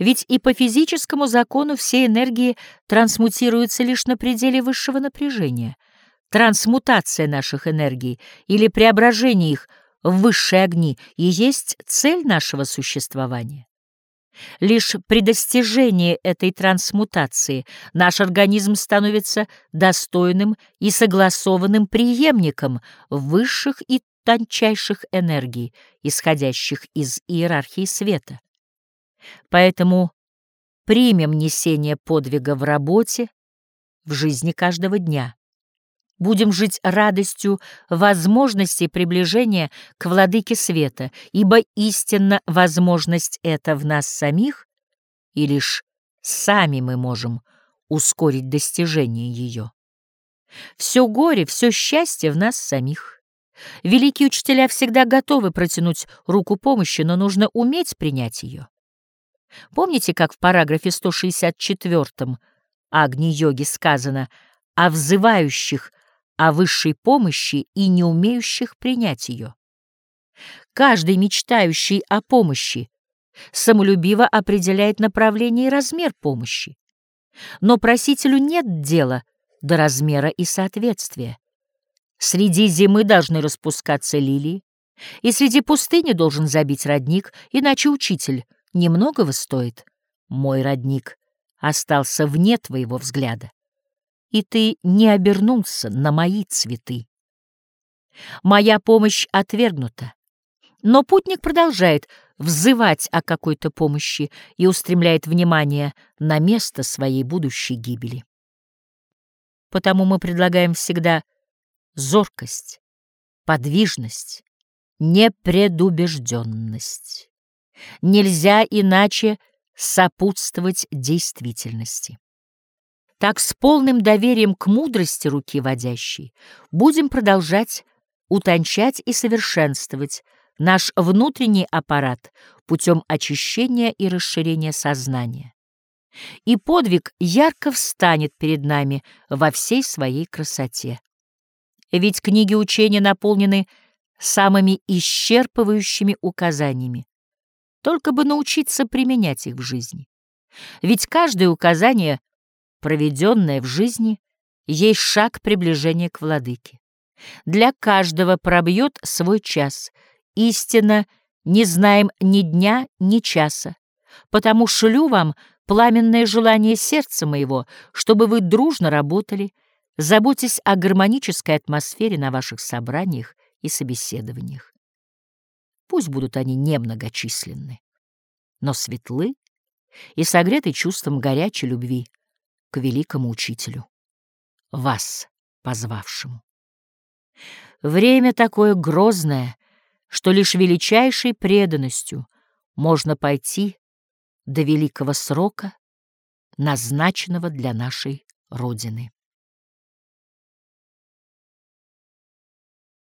Ведь и по физическому закону все энергии трансмутируются лишь на пределе высшего напряжения. Трансмутация наших энергий или преображение их в высшие огни и есть цель нашего существования. Лишь при достижении этой трансмутации наш организм становится достойным и согласованным преемником высших и тончайших энергий, исходящих из иерархии света. Поэтому примем несение подвига в работе, в жизни каждого дня. Будем жить радостью возможности приближения к владыке света, ибо истинно возможность эта в нас самих, и лишь сами мы можем ускорить достижение ее. Все горе, все счастье в нас самих. Великие учителя всегда готовы протянуть руку помощи, но нужно уметь принять ее. Помните, как в параграфе 164 Агни-йоги сказано о взывающих о высшей помощи и не умеющих принять ее? Каждый, мечтающий о помощи, самолюбиво определяет направление и размер помощи. Но просителю нет дела до размера и соответствия. Среди зимы должны распускаться лилии, и среди пустыни должен забить родник, иначе учитель — немногого стоит. Мой родник остался вне твоего взгляда, и ты не обернулся на мои цветы. Моя помощь отвергнута, но путник продолжает взывать о какой-то помощи и устремляет внимание на место своей будущей гибели. Потому мы предлагаем всегда зоркость, подвижность, непредубежденность. Нельзя иначе сопутствовать действительности. Так с полным доверием к мудрости руки водящей будем продолжать утончать и совершенствовать наш внутренний аппарат путем очищения и расширения сознания. И подвиг ярко встанет перед нами во всей своей красоте. Ведь книги учения наполнены самыми исчерпывающими указаниями только бы научиться применять их в жизни. Ведь каждое указание, проведенное в жизни, есть шаг приближения к владыке. Для каждого пробьет свой час. Истинно не знаем ни дня, ни часа. Потому шлю вам пламенное желание сердца моего, чтобы вы дружно работали, заботясь о гармонической атмосфере на ваших собраниях и собеседованиях. Пусть будут они немногочисленны, но светлы и согреты чувством горячей любви к великому учителю, вас позвавшему. Время такое грозное, что лишь величайшей преданностью можно пойти до великого срока, назначенного для нашей Родины.